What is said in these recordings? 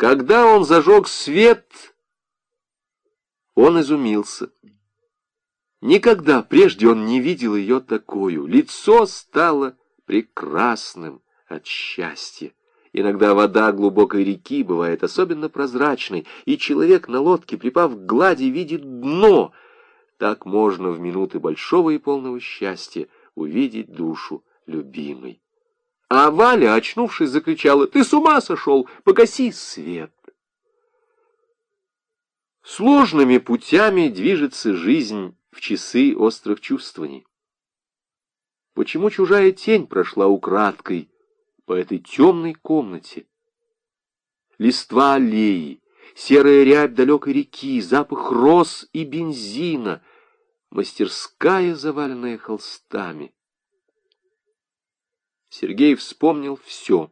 Когда он зажег свет, он изумился. Никогда прежде он не видел ее такую. Лицо стало прекрасным от счастья. Иногда вода глубокой реки бывает особенно прозрачной, и человек на лодке, припав к глади, видит дно. Так можно в минуты большого и полного счастья увидеть душу любимой. А Валя, очнувшись, закричала, «Ты с ума сошел! Погаси свет!» Сложными путями движется жизнь в часы острых чувствований. Почему чужая тень прошла украдкой по этой темной комнате? Листва аллеи, серая рябь далекой реки, запах роз и бензина, мастерская, заваленная холстами. Сергей вспомнил все.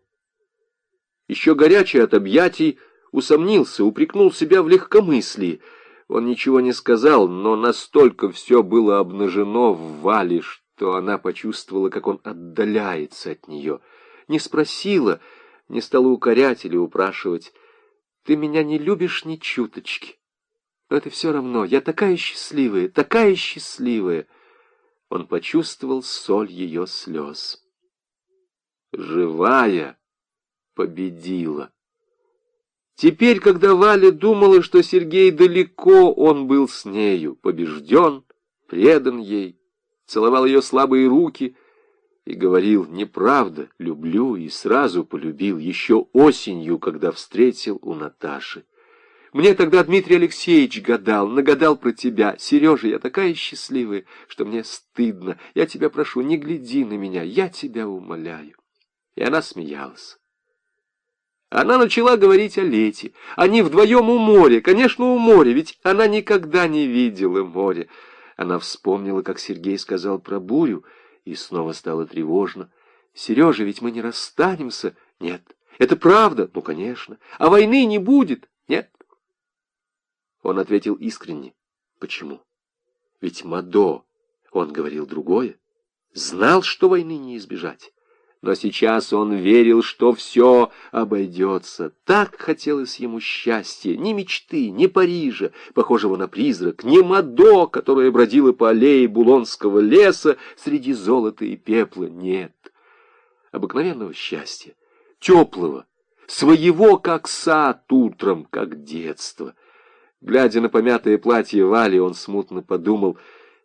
Еще горячий от объятий, усомнился, упрекнул себя в легкомыслии. Он ничего не сказал, но настолько все было обнажено в Вале, что она почувствовала, как он отдаляется от нее. Не спросила, не стала укорять или упрашивать. «Ты меня не любишь ни чуточки?» Но это все равно. Я такая счастливая, такая счастливая. Он почувствовал соль ее слез. Живая победила. Теперь, когда Валя думала, что Сергей далеко, он был с нею, побежден, предан ей, целовал ее слабые руки и говорил, неправда, люблю, и сразу полюбил, еще осенью, когда встретил у Наташи. Мне тогда Дмитрий Алексеевич гадал, нагадал про тебя. Сережа, я такая счастливая, что мне стыдно. Я тебя прошу, не гляди на меня, я тебя умоляю. И она смеялась. Она начала говорить о лете. Они вдвоем у моря, конечно, у моря, ведь она никогда не видела море. Она вспомнила, как Сергей сказал про бурю, и снова стало тревожно. «Сережа, ведь мы не расстанемся?» «Нет». «Это правда?» «Ну, конечно». «А войны не будет?» «Нет». Он ответил искренне. «Почему?» «Ведь Мадо, он говорил другое, знал, что войны не избежать». Но сейчас он верил, что все обойдется. Так хотелось ему счастья, ни мечты, ни Парижа, похожего на призрак, ни Мадо, которая бродила по аллее Булонского леса среди золота и пепла. Нет, обыкновенного счастья, теплого, своего, как сад утром, как детство. Глядя на помятое платье Вали, он смутно подумал,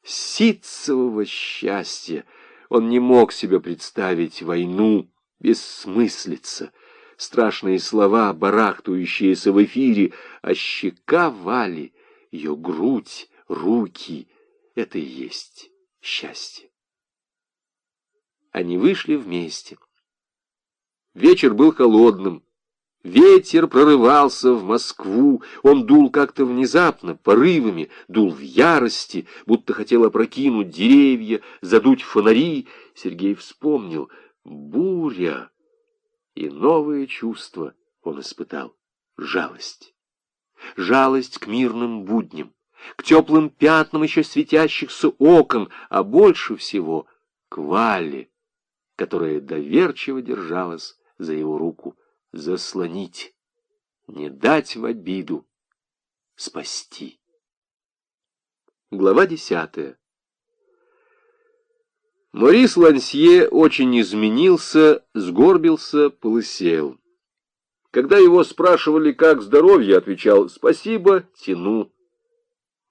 ситцевого счастья — он не мог себе представить войну, бессмыслица, страшные слова, барахтающиеся в эфире, а щека Вали, ее грудь, руки — это и есть счастье. Они вышли вместе. Вечер был холодным, Ветер прорывался в Москву, он дул как-то внезапно, порывами, дул в ярости, будто хотел опрокинуть деревья, задуть фонари. Сергей вспомнил — буря. И новое чувство он испытал — жалость. Жалость к мирным будням, к теплым пятнам еще светящихся окон, а больше всего к Вале, которая доверчиво держалась за его руку заслонить, не дать в обиду, спасти. Глава десятая. Морис Лансье очень изменился, сгорбился, полысел. Когда его спрашивали, как здоровье, отвечал «Спасибо, тяну».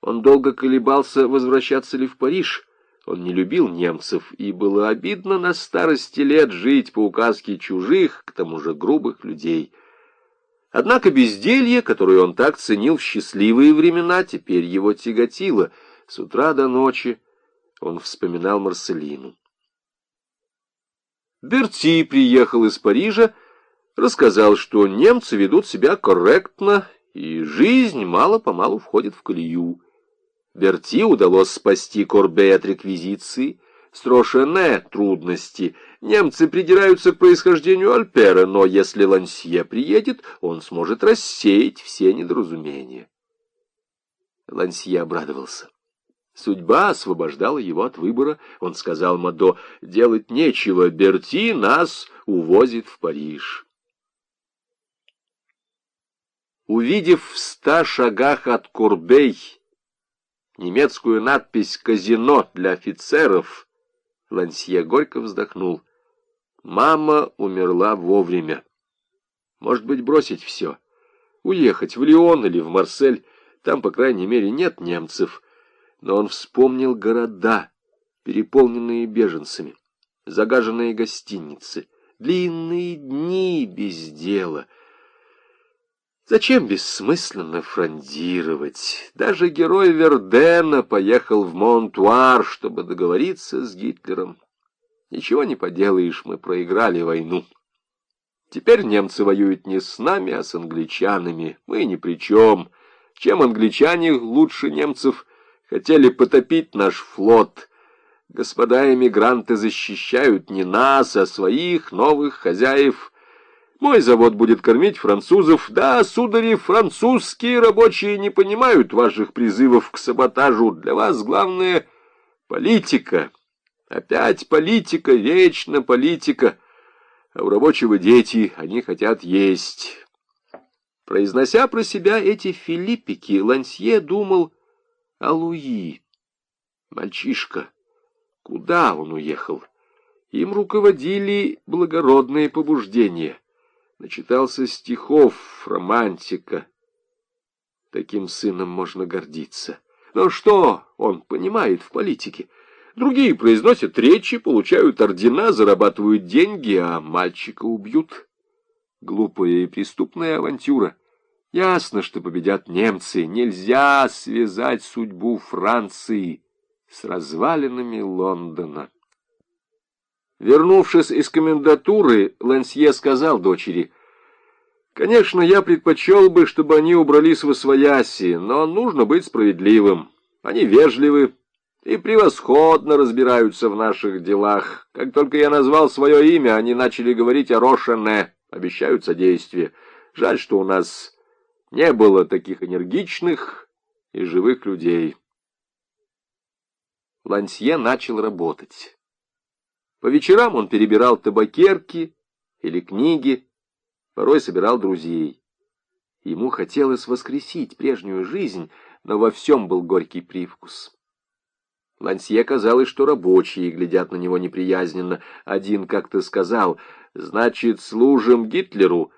Он долго колебался, возвращаться ли в Париж, он не любил немцев, и было обидно на старости лет жить по указке чужих, к тому же грубых людей. Однако безделье, которое он так ценил в счастливые времена, теперь его тяготило. С утра до ночи он вспоминал Марселину. Берти приехал из Парижа, рассказал, что немцы ведут себя корректно, и жизнь мало-помалу входит в колею. Берти удалось спасти Корбе от реквизиции, Строшене — трудности. Немцы придираются к происхождению Альпера, но если Лансье приедет, он сможет рассеять все недоразумения. Лансье обрадовался. Судьба освобождала его от выбора. Он сказал Мадо, делать нечего, Берти нас увозит в Париж. Увидев в ста шагах от Курбей немецкую надпись «Казино для офицеров», Лансье горько вздохнул. Мама умерла вовремя. Может быть, бросить все, уехать в Лион или в Марсель, там, по крайней мере, нет немцев. Но он вспомнил города, переполненные беженцами, загаженные гостиницы, длинные дни без дела — Зачем бессмысленно фрондировать? Даже герой Вердена поехал в Монтуар, чтобы договориться с Гитлером. Ничего не поделаешь, мы проиграли войну. Теперь немцы воюют не с нами, а с англичанами. Мы ни при чем. Чем англичане лучше немцев хотели потопить наш флот? Господа эмигранты защищают не нас, а своих новых хозяев – мой завод будет кормить французов. Да, судари, французские рабочие не понимают ваших призывов к саботажу. Для вас главное — политика. Опять политика, вечно политика. А у рабочего дети, они хотят есть. Произнося про себя эти филиппики, Лансье думал о Луи. Мальчишка, куда он уехал? Им руководили благородные побуждения начитался стихов, романтика. Таким сыном можно гордиться. Но что он понимает в политике? Другие произносят речи, получают ордена, зарабатывают деньги, а мальчика убьют. Глупая и преступная авантюра. Ясно, что победят немцы. Нельзя связать судьбу Франции с развалинами Лондона. Вернувшись из комендатуры, Лансье сказал дочери, «Конечно, я предпочел бы, чтобы они убрались в освояси, но нужно быть справедливым. Они вежливы и превосходно разбираются в наших делах. Как только я назвал свое имя, они начали говорить о Рошене, обещают содействие. Жаль, что у нас не было таких энергичных и живых людей». Лансье начал работать. По вечерам он перебирал табакерки или книги, порой собирал друзей. Ему хотелось воскресить прежнюю жизнь, но во всем был горький привкус. Лансье казалось, что рабочие глядят на него неприязненно. Один как-то сказал, «Значит, служим Гитлеру».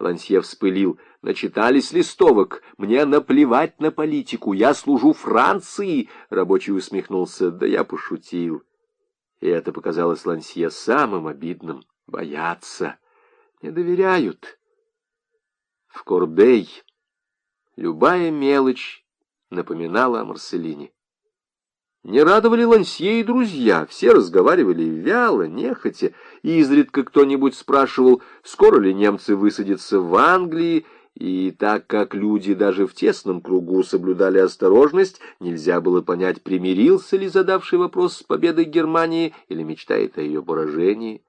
Лансье вспылил, «Начитались листовок. Мне наплевать на политику. Я служу Франции». Рабочий усмехнулся, «Да я пошутил». И это показалось Лансье самым обидным. Боятся, не доверяют. В Корбей любая мелочь напоминала о Марселине. Не радовали Лансье и друзья, все разговаривали вяло, нехотя, и изредка кто-нибудь спрашивал, скоро ли немцы высадятся в Англии, и так как люди даже в тесном кругу соблюдали осторожность, нельзя было понять, примирился ли задавший вопрос с победой Германии или мечтает о ее поражении.